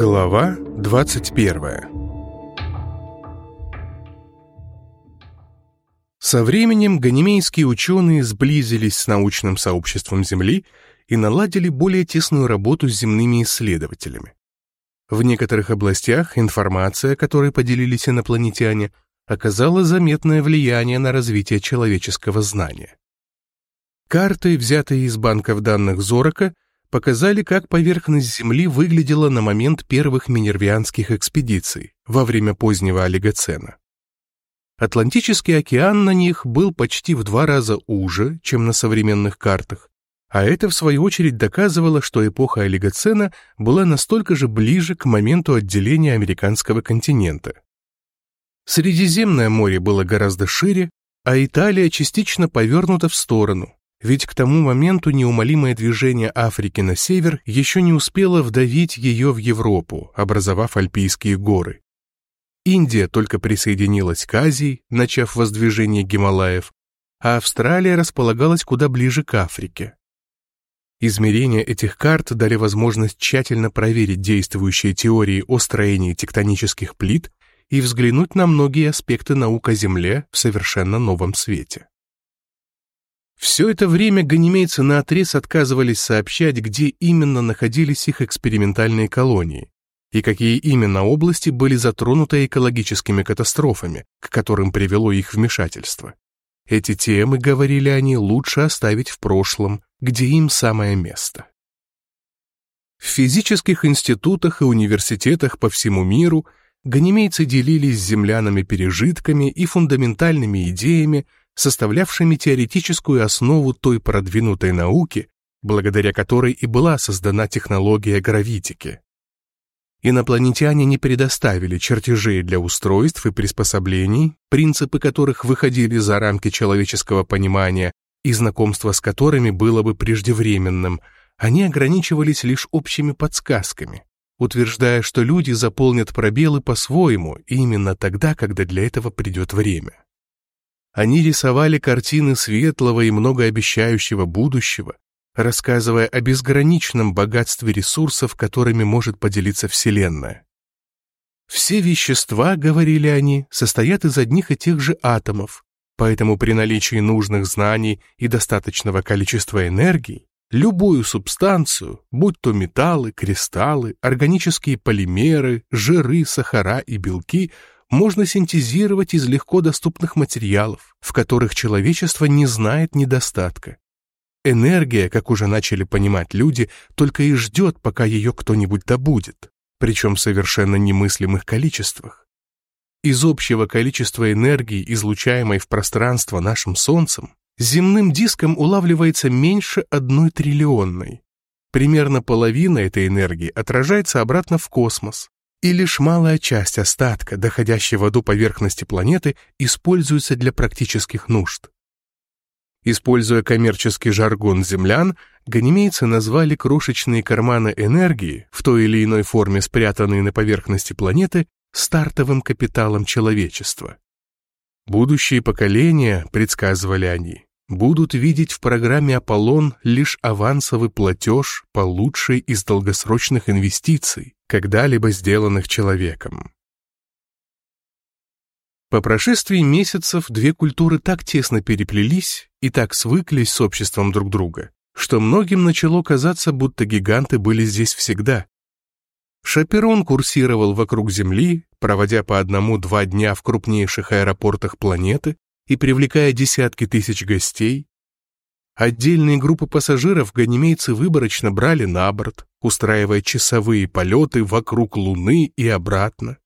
Глава 21 Со временем ганимейские ученые сблизились с научным сообществом Земли и наладили более тесную работу с земными исследователями. В некоторых областях информация, которой поделились инопланетяне, оказала заметное влияние на развитие человеческого знания. Карты, взятые из банков данных Зорока, показали, как поверхность Земли выглядела на момент первых минервианских экспедиций во время позднего олигоцена. Атлантический океан на них был почти в два раза уже, чем на современных картах, а это, в свою очередь, доказывало, что эпоха олигоцена была настолько же ближе к моменту отделения американского континента. Средиземное море было гораздо шире, а Италия частично повернута в сторону, ведь к тому моменту неумолимое движение Африки на север еще не успело вдавить ее в Европу, образовав Альпийские горы. Индия только присоединилась к Азии, начав воздвижение Гималаев, а Австралия располагалась куда ближе к Африке. Измерения этих карт дали возможность тщательно проверить действующие теории о строении тектонических плит и взглянуть на многие аспекты наук о Земле в совершенно новом свете. Все это время ганимейцы наотрез отказывались сообщать, где именно находились их экспериментальные колонии и какие именно области были затронуты экологическими катастрофами, к которым привело их вмешательство. Эти темы, говорили они, лучше оставить в прошлом, где им самое место. В физических институтах и университетах по всему миру ганимейцы делились с землянами пережитками и фундаментальными идеями, составлявшими теоретическую основу той продвинутой науки, благодаря которой и была создана технология гравитики. Инопланетяне не предоставили чертежей для устройств и приспособлений, принципы которых выходили за рамки человеческого понимания и знакомство с которыми было бы преждевременным, они ограничивались лишь общими подсказками, утверждая, что люди заполнят пробелы по-своему именно тогда, когда для этого придет время. Они рисовали картины светлого и многообещающего будущего, рассказывая о безграничном богатстве ресурсов, которыми может поделиться Вселенная. Все вещества, говорили они, состоят из одних и тех же атомов, поэтому при наличии нужных знаний и достаточного количества энергии, любую субстанцию, будь то металлы, кристаллы, органические полимеры, жиры, сахара и белки – можно синтезировать из легко доступных материалов, в которых человечество не знает недостатка. Энергия, как уже начали понимать люди, только и ждет, пока ее кто-нибудь добудет, причем в совершенно немыслимых количествах. Из общего количества энергии, излучаемой в пространство нашим Солнцем, земным диском улавливается меньше одной триллионной. Примерно половина этой энергии отражается обратно в космос, и лишь малая часть остатка, доходящего до поверхности планеты, используется для практических нужд. Используя коммерческий жаргон землян, ганимейцы назвали крошечные карманы энергии, в той или иной форме спрятанные на поверхности планеты, стартовым капиталом человечества. Будущие поколения, предсказывали они, будут видеть в программе «Аполлон» лишь авансовый платеж по лучшей из долгосрочных инвестиций, когда-либо сделанных человеком. По прошествии месяцев две культуры так тесно переплелись и так свыклись с обществом друг друга, что многим начало казаться, будто гиганты были здесь всегда. Шаперон курсировал вокруг Земли, проводя по одному-два дня в крупнейших аэропортах планеты и привлекая десятки тысяч гостей. Отдельные группы пассажиров ганимейцы выборочно брали на борт, устраивая часовые полеты вокруг Луны и обратно.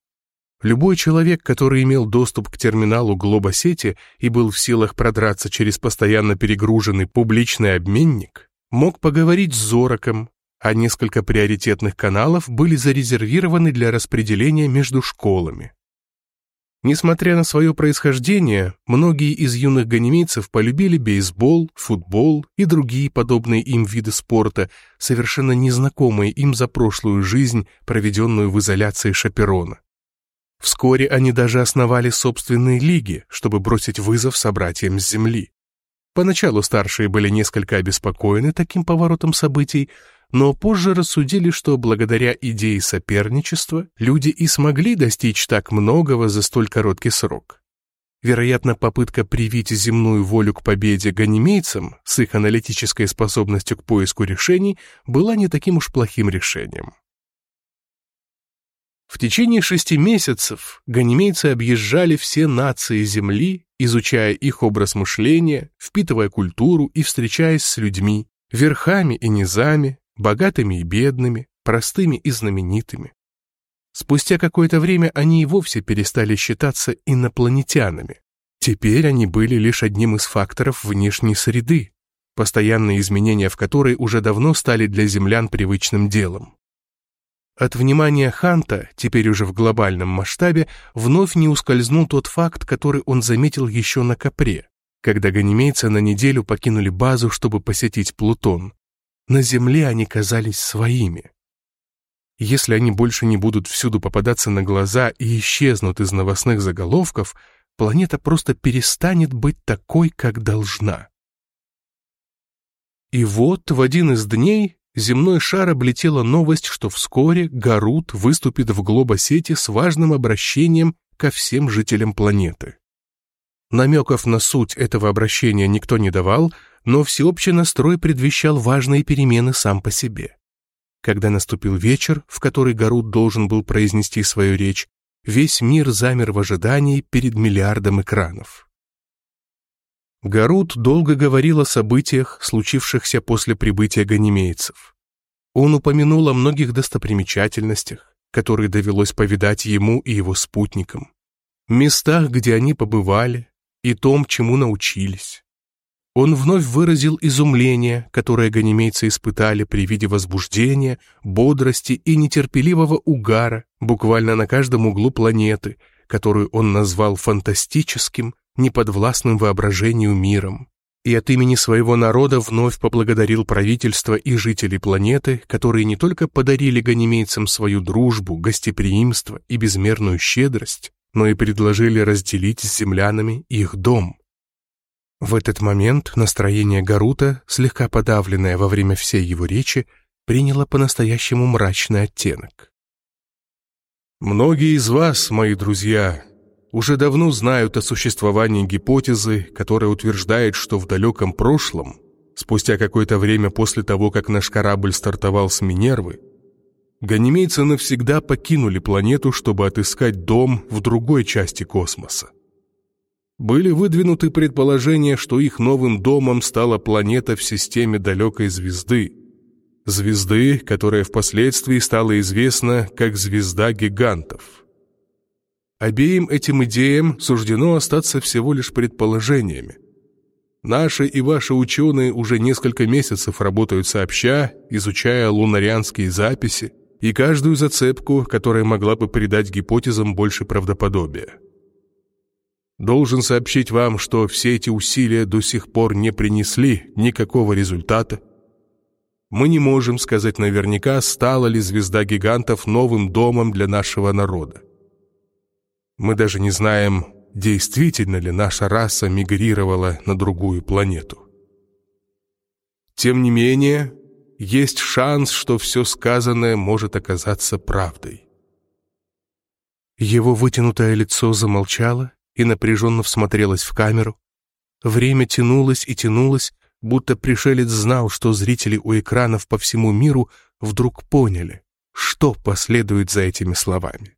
Любой человек, который имел доступ к терминалу глобосети и был в силах продраться через постоянно перегруженный публичный обменник, мог поговорить с Зороком, а несколько приоритетных каналов были зарезервированы для распределения между школами. Несмотря на свое происхождение, многие из юных ганимейцев полюбили бейсбол, футбол и другие подобные им виды спорта, совершенно незнакомые им за прошлую жизнь, проведенную в изоляции Шаперона. Вскоре они даже основали собственные лиги, чтобы бросить вызов собратьям с Земли. Поначалу старшие были несколько обеспокоены таким поворотом событий, но позже рассудили, что благодаря идее соперничества люди и смогли достичь так многого за столь короткий срок. Вероятно, попытка привить земную волю к победе ганимейцам с их аналитической способностью к поиску решений была не таким уж плохим решением. В течение шести месяцев ганимейцы объезжали все нации Земли, изучая их образ мышления, впитывая культуру и встречаясь с людьми, верхами и низами, богатыми и бедными, простыми и знаменитыми. Спустя какое-то время они и вовсе перестали считаться инопланетянами. Теперь они были лишь одним из факторов внешней среды, постоянные изменения в которой уже давно стали для землян привычным делом. От внимания Ханта, теперь уже в глобальном масштабе, вновь не ускользнул тот факт, который он заметил еще на Капре, когда ганимейцы на неделю покинули базу, чтобы посетить Плутон. На Земле они казались своими. Если они больше не будут всюду попадаться на глаза и исчезнут из новостных заголовков, планета просто перестанет быть такой, как должна. И вот в один из дней земной шар облетела новость, что вскоре Гарут выступит в глобосети с важным обращением ко всем жителям планеты. Намеков на суть этого обращения никто не давал, но всеобщий настрой предвещал важные перемены сам по себе. Когда наступил вечер, в который Гарут должен был произнести свою речь, весь мир замер в ожидании перед миллиардом экранов. Гарут долго говорил о событиях, случившихся после прибытия ганимейцев. Он упомянул о многих достопримечательностях, которые довелось повидать ему и его спутникам, местах, где они побывали, и том, чему научились. Он вновь выразил изумление, которое ганимейцы испытали при виде возбуждения, бодрости и нетерпеливого угара буквально на каждом углу планеты, которую он назвал фантастическим, неподвластным воображению миром. И от имени своего народа вновь поблагодарил правительство и жителей планеты, которые не только подарили ганимейцам свою дружбу, гостеприимство и безмерную щедрость, но и предложили разделить с землянами их дом. В этот момент настроение Гарута, слегка подавленное во время всей его речи, приняло по-настоящему мрачный оттенок. «Многие из вас, мои друзья, уже давно знают о существовании гипотезы, которая утверждает, что в далеком прошлом, спустя какое-то время после того, как наш корабль стартовал с Минервы, ганимейцы навсегда покинули планету, чтобы отыскать дом в другой части космоса были выдвинуты предположения, что их новым домом стала планета в системе далекой звезды. Звезды, которая впоследствии стала известна как звезда гигантов. Обеим этим идеям суждено остаться всего лишь предположениями. Наши и ваши ученые уже несколько месяцев работают сообща, изучая лунарианские записи и каждую зацепку, которая могла бы придать гипотезам больше правдоподобия. Должен сообщить вам, что все эти усилия до сих пор не принесли никакого результата. Мы не можем сказать наверняка, стала ли звезда гигантов новым домом для нашего народа. Мы даже не знаем, действительно ли наша раса мигрировала на другую планету. Тем не менее, есть шанс, что все сказанное может оказаться правдой. Его вытянутое лицо замолчало, и напряженно всмотрелась в камеру. Время тянулось и тянулось, будто пришелец знал, что зрители у экранов по всему миру вдруг поняли, что последует за этими словами.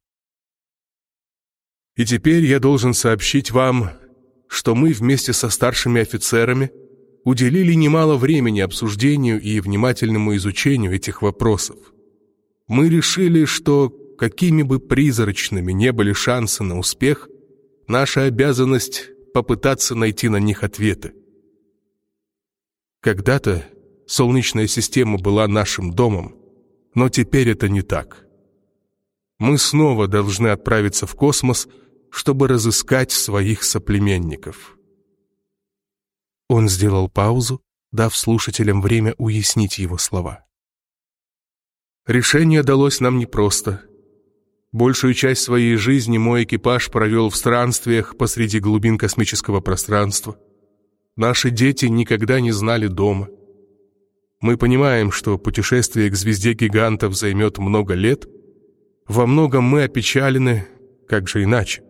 И теперь я должен сообщить вам, что мы вместе со старшими офицерами уделили немало времени обсуждению и внимательному изучению этих вопросов. Мы решили, что какими бы призрачными не были шансы на успех, Наша обязанность попытаться найти на них ответы. Когда-то Солнечная система была нашим домом, но теперь это не так. Мы снова должны отправиться в космос, чтобы разыскать своих соплеменников. Он сделал паузу, дав слушателям время уяснить его слова. Решение далось нам непросто — Большую часть своей жизни мой экипаж провел в странствиях посреди глубин космического пространства. Наши дети никогда не знали дома. Мы понимаем, что путешествие к звезде гигантов займет много лет. Во многом мы опечалены, как же иначе.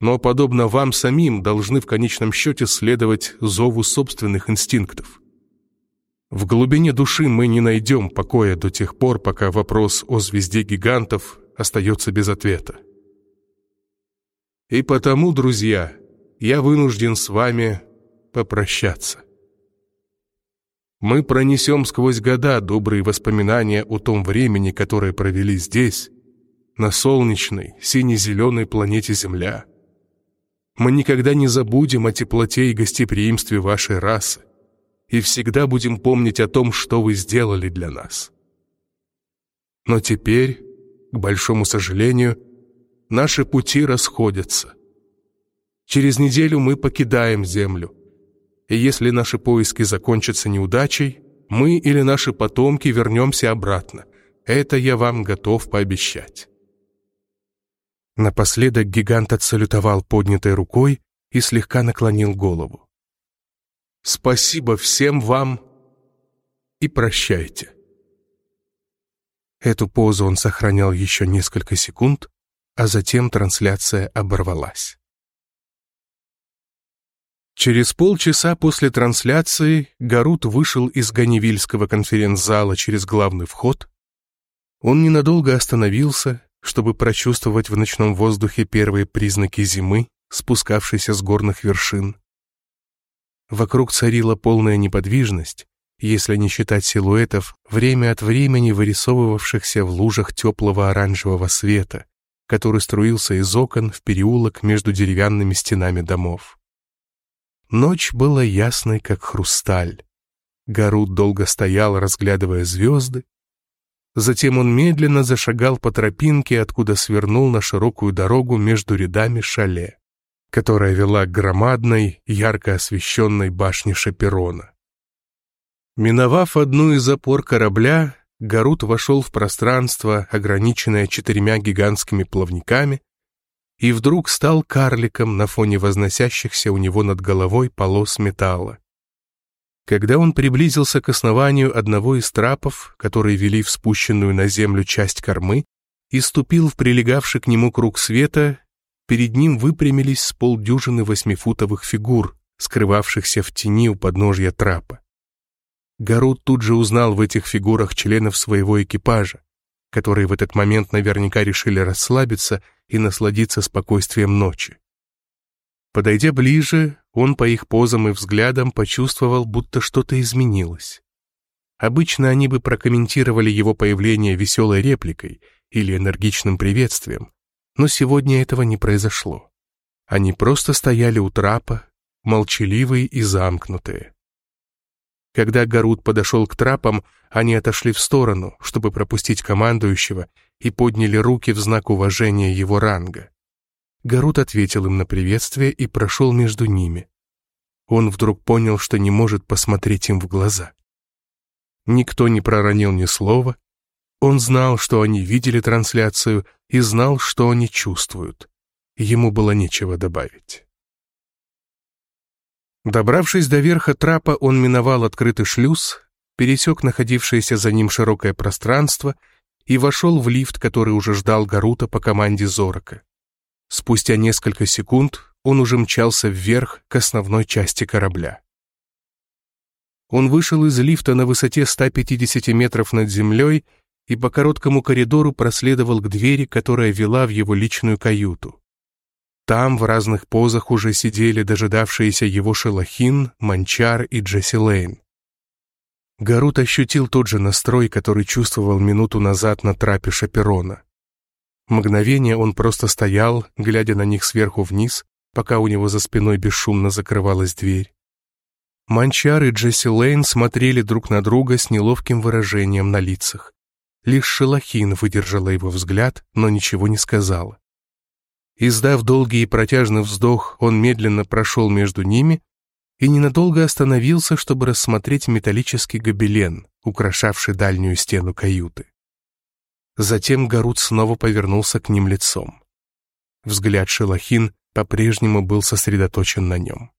Но, подобно вам самим, должны в конечном счете следовать зову собственных инстинктов. В глубине души мы не найдем покоя до тех пор, пока вопрос о звезде гигантов остается без ответа. И потому, друзья, я вынужден с вами попрощаться. Мы пронесем сквозь года добрые воспоминания о том времени, которое провели здесь, на солнечной, сине-зеленой планете Земля. Мы никогда не забудем о теплоте и гостеприимстве вашей расы и всегда будем помнить о том, что вы сделали для нас. Но теперь, к большому сожалению, наши пути расходятся. Через неделю мы покидаем Землю, и если наши поиски закончатся неудачей, мы или наши потомки вернемся обратно. Это я вам готов пообещать. Напоследок гигант отсалютовал поднятой рукой и слегка наклонил голову. Спасибо всем вам и прощайте. Эту позу он сохранял еще несколько секунд, а затем трансляция оборвалась. Через полчаса после трансляции Гарут вышел из Ганевильского конференц-зала через главный вход. Он ненадолго остановился, чтобы прочувствовать в ночном воздухе первые признаки зимы, спускавшейся с горных вершин. Вокруг царила полная неподвижность, если не считать силуэтов, время от времени вырисовывавшихся в лужах теплого оранжевого света, который струился из окон в переулок между деревянными стенами домов. Ночь была ясной, как хрусталь. Гарут долго стоял, разглядывая звезды. Затем он медленно зашагал по тропинке, откуда свернул на широкую дорогу между рядами шале которая вела к громадной, ярко освещенной башне Шаперона. Миновав одну из опор корабля, Гарут вошел в пространство, ограниченное четырьмя гигантскими плавниками, и вдруг стал карликом на фоне возносящихся у него над головой полос металла. Когда он приблизился к основанию одного из трапов, которые вели в спущенную на землю часть кормы, и ступил в прилегавший к нему круг света, Перед ним выпрямились с полдюжины восьмифутовых фигур, скрывавшихся в тени у подножья трапа. Гарут тут же узнал в этих фигурах членов своего экипажа, которые в этот момент наверняка решили расслабиться и насладиться спокойствием ночи. Подойдя ближе, он по их позам и взглядам почувствовал, будто что-то изменилось. Обычно они бы прокомментировали его появление веселой репликой или энергичным приветствием, но сегодня этого не произошло. Они просто стояли у трапа, молчаливые и замкнутые. Когда Гарут подошел к трапам, они отошли в сторону, чтобы пропустить командующего, и подняли руки в знак уважения его ранга. Гарут ответил им на приветствие и прошел между ними. Он вдруг понял, что не может посмотреть им в глаза. Никто не проронил ни слова, он знал, что они видели трансляцию, и знал, что они чувствуют. Ему было нечего добавить. Добравшись до верха трапа, он миновал открытый шлюз, пересек находившееся за ним широкое пространство и вошел в лифт, который уже ждал Гарута по команде Зорока. Спустя несколько секунд он уже мчался вверх к основной части корабля. Он вышел из лифта на высоте 150 метров над землей и по короткому коридору проследовал к двери, которая вела в его личную каюту. Там в разных позах уже сидели дожидавшиеся его Шелахин, Манчар и Джесси Лейн. Гарут ощутил тот же настрой, который чувствовал минуту назад на трапе Шаперона. Мгновение он просто стоял, глядя на них сверху вниз, пока у него за спиной бесшумно закрывалась дверь. Манчар и Джесси Лейн смотрели друг на друга с неловким выражением на лицах. Лишь Шелахин выдержала его взгляд, но ничего не сказала. Издав долгий и протяжный вздох, он медленно прошел между ними и ненадолго остановился, чтобы рассмотреть металлический гобелен, украшавший дальнюю стену каюты. Затем Гарут снова повернулся к ним лицом. Взгляд Шелахин по-прежнему был сосредоточен на нем.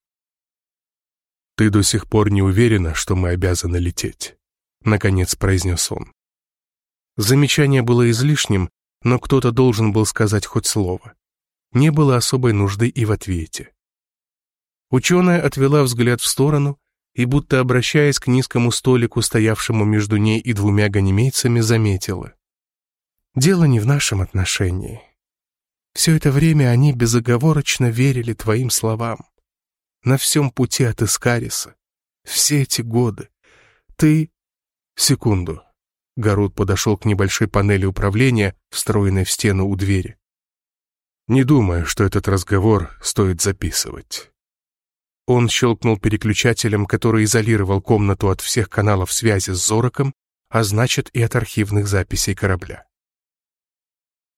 «Ты до сих пор не уверена, что мы обязаны лететь?» — наконец произнес он. Замечание было излишним, но кто-то должен был сказать хоть слово. Не было особой нужды и в ответе. Ученая отвела взгляд в сторону и, будто обращаясь к низкому столику, стоявшему между ней и двумя ганимейцами, заметила. «Дело не в нашем отношении. Все это время они безоговорочно верили твоим словам. На всем пути от Искариса. Все эти годы. Ты...» «Секунду», Гарут подошел к небольшой панели управления, встроенной в стену у двери. «Не думаю, что этот разговор стоит записывать». Он щелкнул переключателем, который изолировал комнату от всех каналов связи с Зороком, а значит и от архивных записей корабля.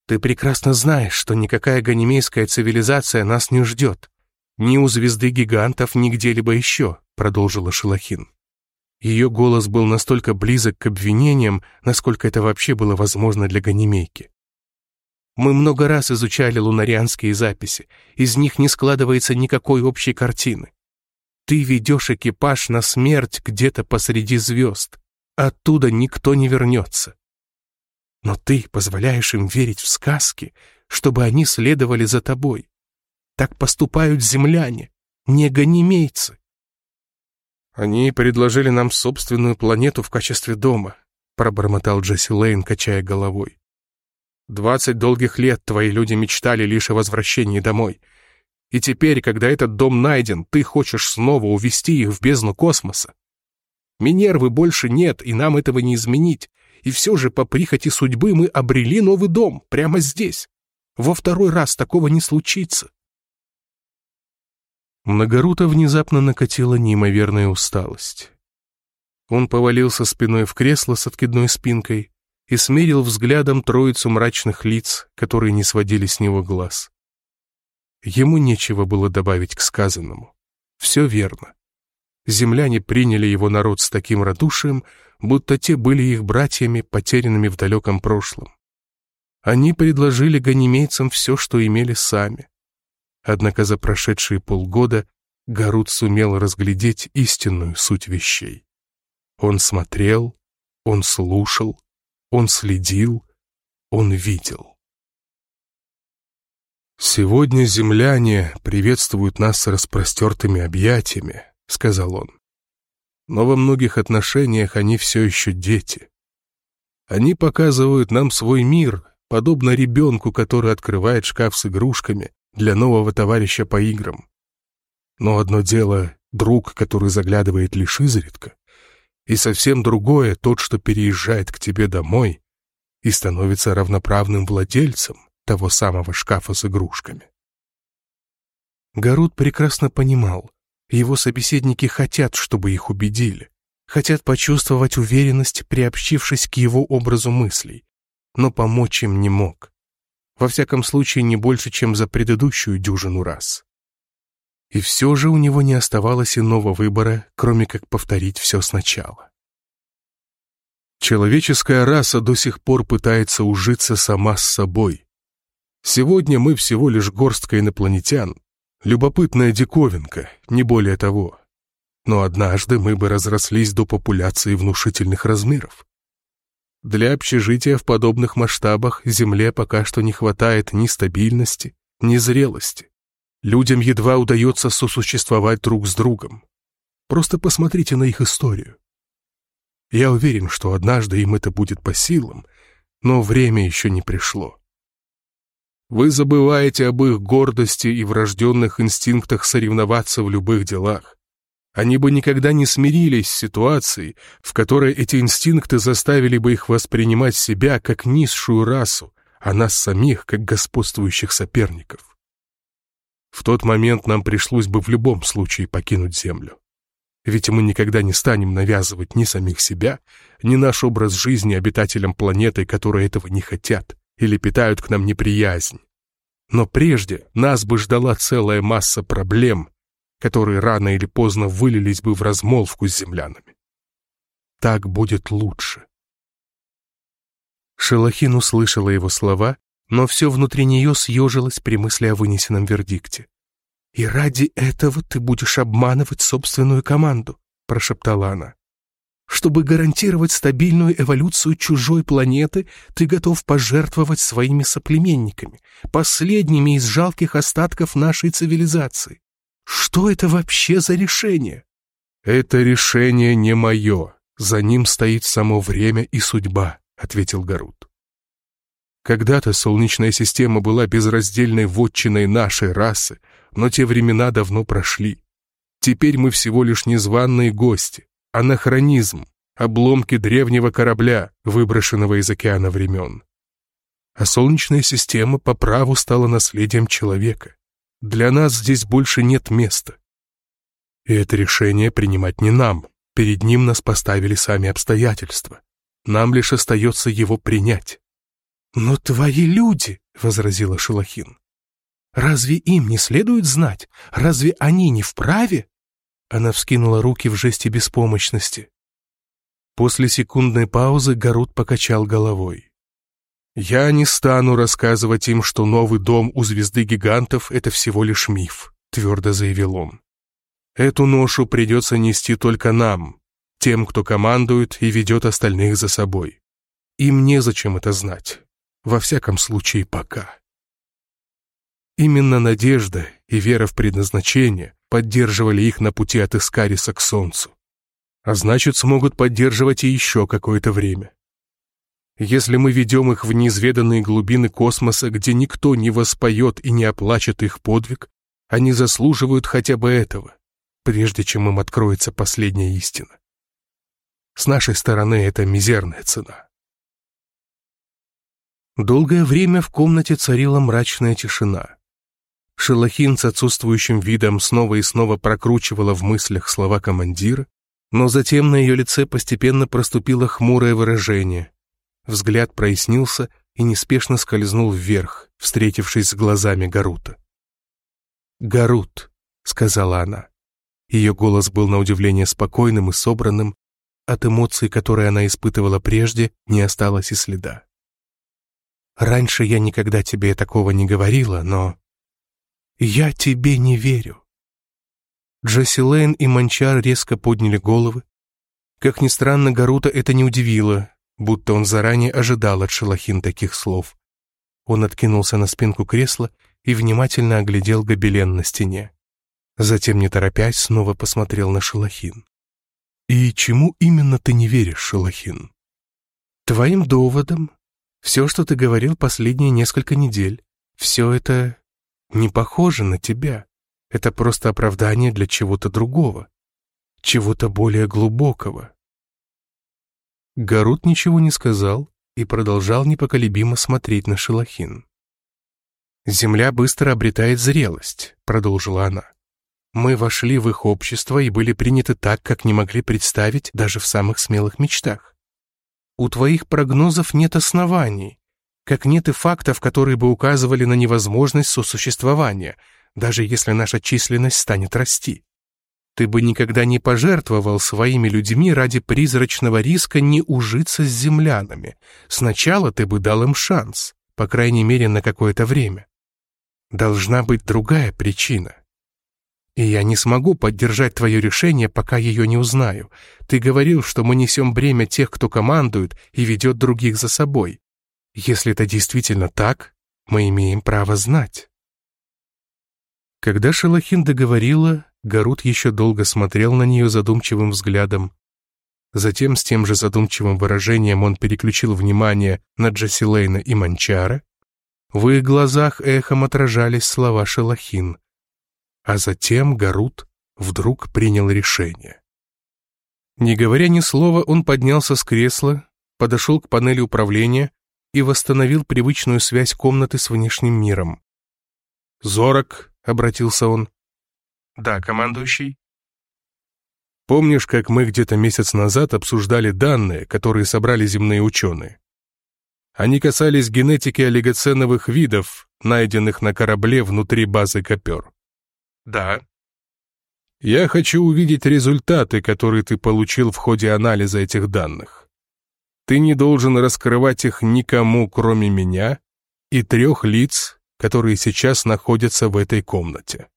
«Ты прекрасно знаешь, что никакая ганимейская цивилизация нас не ждет. Ни у звезды гигантов, ни где-либо еще», — продолжила Шелохин. Ее голос был настолько близок к обвинениям, насколько это вообще было возможно для Ганимейки. Мы много раз изучали лунарианские записи, из них не складывается никакой общей картины. Ты ведешь экипаж на смерть где-то посреди звезд. Оттуда никто не вернется. Но ты позволяешь им верить в сказки, чтобы они следовали за тобой. Так поступают земляне, не ганимейцы. «Они предложили нам собственную планету в качестве дома», пробормотал Джесси Лейн, качая головой. «Двадцать долгих лет твои люди мечтали лишь о возвращении домой. И теперь, когда этот дом найден, ты хочешь снова увести их в бездну космоса. Минервы больше нет, и нам этого не изменить. И все же по прихоти судьбы мы обрели новый дом, прямо здесь. Во второй раз такого не случится. Многорута внезапно накатила неимоверная усталость. Он повалился спиной в кресло с откидной спинкой и смерил взглядом троицу мрачных лиц, которые не сводили с него глаз. Ему нечего было добавить к сказанному. Все верно. Земляне приняли его народ с таким радушием, будто те были их братьями, потерянными в далеком прошлом. Они предложили ганимейцам все, что имели сами. Однако за прошедшие полгода Гарут сумел разглядеть истинную суть вещей. Он смотрел, он слушал, он следил, он видел. «Сегодня земляне приветствуют нас с распростертыми объятиями», — сказал он. «Но во многих отношениях они все еще дети. Они показывают нам свой мир, подобно ребенку, который открывает шкаф с игрушками для нового товарища по играм. Но одно дело — друг, который заглядывает лишь изредка, и совсем другое — тот, что переезжает к тебе домой и становится равноправным владельцем того самого шкафа с игрушками. Гарут прекрасно понимал, его собеседники хотят, чтобы их убедили, хотят почувствовать уверенность, приобщившись к его образу мыслей, но помочь им не мог. Во всяком случае, не больше, чем за предыдущую дюжину раз. И все же у него не оставалось иного выбора, кроме как повторить все сначала. Человеческая раса до сих пор пытается ужиться сама с собой. Сегодня мы всего лишь горстка инопланетян, любопытная диковинка, не более того. Но однажды мы бы разрослись до популяции внушительных размеров. Для общежития в подобных масштабах Земле пока что не хватает ни стабильности, ни зрелости. Людям едва удается сосуществовать друг с другом. Просто посмотрите на их историю. Я уверен, что однажды им это будет по силам, но время еще не пришло. Вы забываете об их гордости и врожденных инстинктах соревноваться в любых делах. Они бы никогда не смирились с ситуацией, в которой эти инстинкты заставили бы их воспринимать себя как низшую расу, а нас самих как господствующих соперников. В тот момент нам пришлось бы в любом случае покинуть Землю. Ведь мы никогда не станем навязывать ни самих себя, ни наш образ жизни обитателям планеты, которые этого не хотят или питают к нам неприязнь. Но прежде нас бы ждала целая масса проблем, которые рано или поздно вылились бы в размолвку с землянами. Так будет лучше. Шелохин услышала его слова, но все внутри нее съежилось при мысли о вынесенном вердикте. «И ради этого ты будешь обманывать собственную команду», — прошептала она. «Что Чтобы гарантировать стабильную эволюцию чужой планеты, ты готов пожертвовать своими соплеменниками, последними из жалких остатков нашей цивилизации. Что это вообще за решение? Это решение не мое. За ним стоит само время и судьба, ответил Гарут. Когда-то Солнечная система была безраздельной вотчиной нашей расы, но те времена давно прошли. Теперь мы всего лишь незваные гости, анахронизм, обломки древнего корабля, выброшенного из океана времен. А Солнечная система по праву стала наследием человека. Для нас здесь больше нет места. И это решение принимать не нам. Перед ним нас поставили сами обстоятельства. Нам лишь остается его принять. «Но твои люди», — возразила Шелохин, — «разве им не следует знать? Разве они не вправе?» Она вскинула руки в жесте беспомощности. После секундной паузы Гарут покачал головой. «Я не стану рассказывать им, что новый дом у звезды гигантов — это всего лишь миф», — твердо заявил он. «Эту ношу придется нести только нам, тем, кто командует и ведет остальных за собой. Им незачем это знать. Во всяком случае, пока». Именно надежда и вера в предназначение поддерживали их на пути от Искариса к Солнцу. А значит, смогут поддерживать и еще какое-то время. Если мы ведем их в неизведанные глубины космоса, где никто не воспоет и не оплачет их подвиг, они заслуживают хотя бы этого, прежде чем им откроется последняя истина. С нашей стороны это мизерная цена. Долгое время в комнате царила мрачная тишина. Шелохин с отсутствующим видом снова и снова прокручивала в мыслях слова командира, но затем на ее лице постепенно проступило хмурое выражение. Взгляд прояснился и неспешно скользнул вверх, встретившись с глазами Гарута. «Гарут», — сказала она. Ее голос был на удивление спокойным и собранным, от эмоций, которые она испытывала прежде, не осталось и следа. «Раньше я никогда тебе такого не говорила, но «Я тебе не верю». Джесси Лейн и Манчар резко подняли головы. Как ни странно, Гарута это не удивило, будто он заранее ожидал от Шелахин таких слов. Он откинулся на спинку кресла и внимательно оглядел гобелен на стене. Затем, не торопясь, снова посмотрел на Шелахин. «И чему именно ты не веришь, Шелахин?» «Твоим доводам. Все, что ты говорил последние несколько недель. Все это не похоже на тебя. Это просто оправдание для чего-то другого, чего-то более глубокого. Гарут ничего не сказал и продолжал непоколебимо смотреть на Шелахин. «Земля быстро обретает зрелость», — продолжила она. «Мы вошли в их общество и были приняты так, как не могли представить даже в самых смелых мечтах. У твоих прогнозов нет оснований, как нет и фактов, которые бы указывали на невозможность сосуществования, даже если наша численность станет расти. Ты бы никогда не пожертвовал своими людьми ради призрачного риска не ужиться с землянами. Сначала ты бы дал им шанс, по крайней мере, на какое-то время. Должна быть другая причина. И я не смогу поддержать твое решение, пока ее не узнаю. Ты говорил, что мы несем бремя тех, кто командует и ведет других за собой. Если это действительно так, мы имеем право знать. Когда Шелахин договорила, Гарут еще долго смотрел на нее задумчивым взглядом. Затем с тем же задумчивым выражением он переключил внимание на Джасилейна и Манчара. В их глазах эхом отражались слова Шелахин. А затем Гарут вдруг принял решение. Не говоря ни слова, он поднялся с кресла, подошел к панели управления, и восстановил привычную связь комнаты с внешним миром. «Зорок», — обратился он. «Да, командующий». «Помнишь, как мы где-то месяц назад обсуждали данные, которые собрали земные ученые? Они касались генетики олигоценовых видов, найденных на корабле внутри базы Копер». «Да». «Я хочу увидеть результаты, которые ты получил в ходе анализа этих данных. Ты не должен раскрывать их никому, кроме меня и трех лиц, которые сейчас находятся в этой комнате.